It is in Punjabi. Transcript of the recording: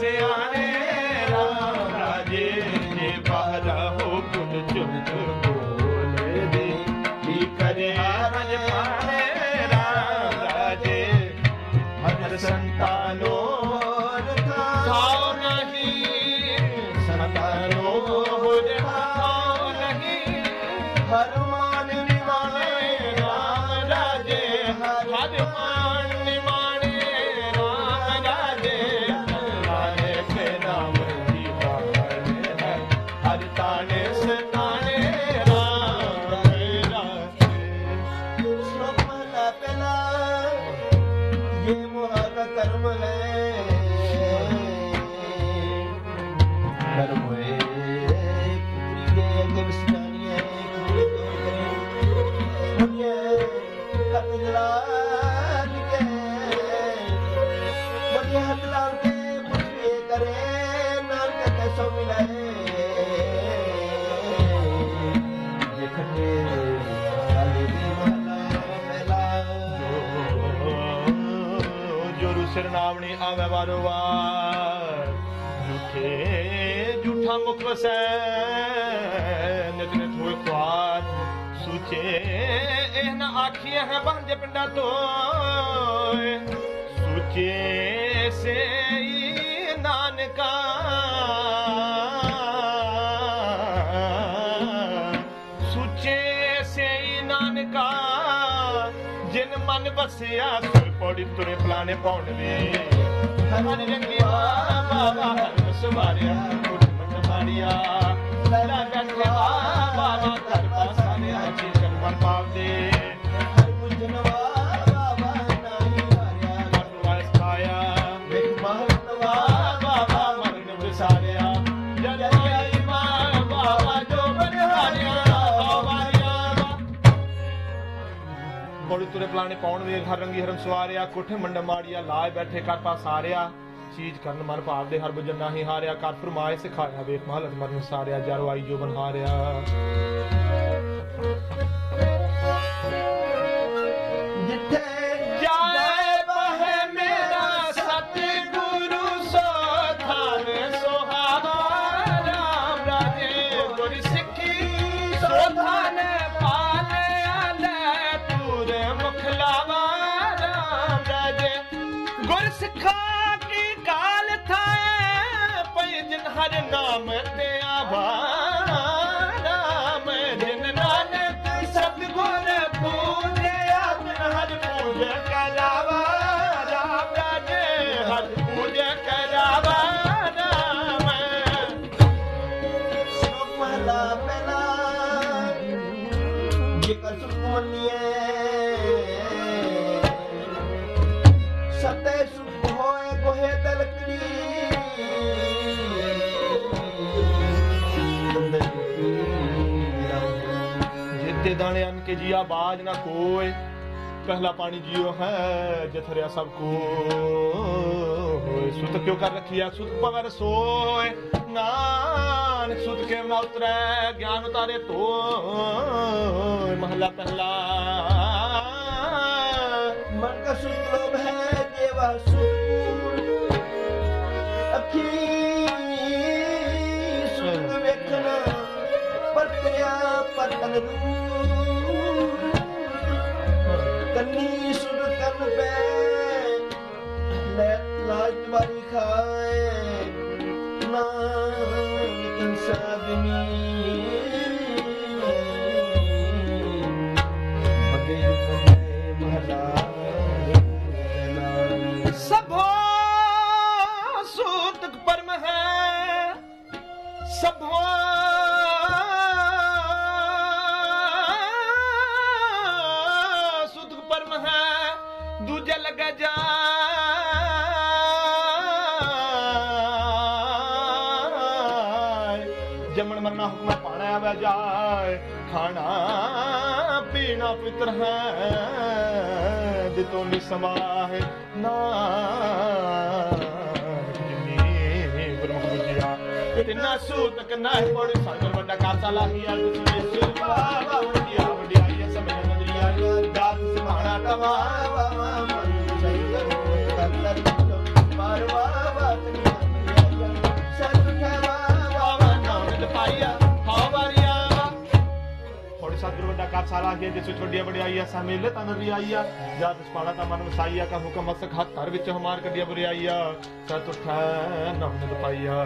ਸਿਆਣੇ ਰਾਮ ਰਾਜੇ ਬਾਹਰ ਹੋ ਕੀ ਕਰੇ ਰਜ ਰਾਜੇ ਹਰ ਸੰਤਾਨੋ ਨਹੀਂ ਸੰਤਾਨੋ ਨਾਮਣੀ ਆਵੇ ਵਾਰੋ ਵਾਰ ਝੂਠੇ ਝੂਠਾ ਮੁਖ ਵਸੈ। ਨਿਤ ਨਿਤ ਹੋਏ ਖੁਆਰ ਸੁਚੇ। ਇਹ ਨਾ ਆਖੀਆਂ ਹੈ ਬੰਦੇ ਪਿੰਡਾਂ ਤੋਂ। ਸੁਚੇ ਸੇ ਨਾਨਕਾ। ਸੁਚੇ ਸੇ ਨਾਨਕਾ, ਜਿਨ ਮਨ ਬਸਿਆ ਸੁਰ ਪੌੜੀ ਤੁਰੇ ਪਲਾਣੇ ਪਾਉਣ ਵੇ। ਹਰਨ ਰੰਗੀ ਬਾਬਾ ਹਰ ਸਵਾਰਿਆ ਕੁਟ ਮਟ ਮਾਰਿਆ ਲੈ ਬੈਠੇ ਬਾਬਾ ਕਰ ਪਾਸਾਨੇ ਅਜੀ ਕਰਮ ਪਾਵਦੇ ਕੋੜੀ ਤੁਰੇ ਪਲਾਣੇ ਪਾਉਣ ਵੇਖ, ਹਰ ਰੰਗੀ ਹਰਮ ਸਵਾਰਿਆ, ਕੋਠੇ ਮੰਡ ਮਾੜੀਆ ਲਾਜ ਬੈਠੇ ਕਰ ਪਾਸਾਰਿਆ ਚੀਜ਼ ਕਰਨ ਮਨ ਭਾਵ ਦੇ ਹਰ ਬੁਜਨ ਨਾਹੀ ਹਾਰਿਆ। ਕਰ ਫਰਮਾਏ, ਸਿਖਾਇਆ, ਵੇਖ ਮਹਲਤ ਮਰਨ ਸਾਰਿਆ, ਜਰ ਆਈ ਜੋ ਬਨਹਾਰਿਆ ਗੁਰ ਕੀ ਕਾਲ ਥਾਏ ਪਈ ਜਿਨ ਹਰ ਨਾਮ ਤੇ ਆਵਾ ਦਾਣੇ ਅਨ ਕੇ ਜੀਆ ਬਾਜ ਨਾ ਕੋਏ। ਪਹਿਲਾ ਪਾਣੀ ਜੀਓ ਹੈ, ਜਥਰਿਆ ਸਭ ਕੋ ਸੁਤ ਕਿਉ ਕਰ ਰਖਿਆ ਸੁਤ ਪਵਰ ਸੋਏ। ਨਾਨਕ ਸੁਤ ਕੇ ਨਾ ਉਤਰੈ? ਗਿਆਨ ਉਤਾਰੇ ਤੋ ਮਹਲਾ ਪਹਿਲਾ। ਮਨ ਕਾ ਸੁਖ ਲੋਭ ਹੈ, ਦੇਵਾ ਸੁਖਪੂਰ ਅੱਖੀ ਸੁਖ ਵੇਖਣਾ ਪਰਤਿਆ ਪਤਨ ਦੂਰ ਕੰਨੀ ਸੁਧ ਪੈ ਲੈ ਲਾਜ ਤੁਮਾਰੀ ਖਾਏ। ਨਾਨਕ ਇਨਸਾਦਨੀ ਮਗੇ ਜੁਪਨੇ ਮਹਲਾ ਸਭੋ ਸੂਤਕ ਪਰਮ ਹੈ। ਸਭੋ ਜਾਏ ਹੁਕਮ ਪਾਣਾ ਆਵੇ ਖਾਣਾ ਪੀਣਾ ਪਿਤਰ ਹੈ ਦਿਤੋ ਨਿ ਨਾ ਜਿਨੀ ਗੁਰਮੁਖ ਬੁਝਿਆ ਤਿੰਨਾ ਸੂਤਕ ਨਾਹਿ ਪੜ ਸਾਗਰ ਵੱਡਾ ਕਾਸਾ ਲਾਹੀਆ ਦੁਸਰੇ ਸਿਰ ਬਾਬਾ ਵਡਿਆ ਵਡਿਆਈ ਸਮਝ ਨਦਰੀਆ ਦਾਤ ਸਮਾਣਾ ਤਵਾ ਬਾਬਾ ਮਨ ਸਹੀ ਸਾਲਾ ਕੇ ਜਿਸ ਛੋਡੀਆਂ ਬੜਾਈਆ ਸਮੇਲੇ ਤਨ ਵੀ ਆਈਆ। ਜਦ ਸਪਾੜਾ ਤਾਂ ਮਨ ਵਸਾਈਆ ਕਾ ਹੁਕਮ ਮਸਕ ਹੱਥ ਧਰ ਵਿੱਚ ਹਮਾਰ ਕੱਢਿਆ ਬੁਰਾਈਆ ਸਤ ਉਠੈ ਨਮਨ ਪਾਈਆ।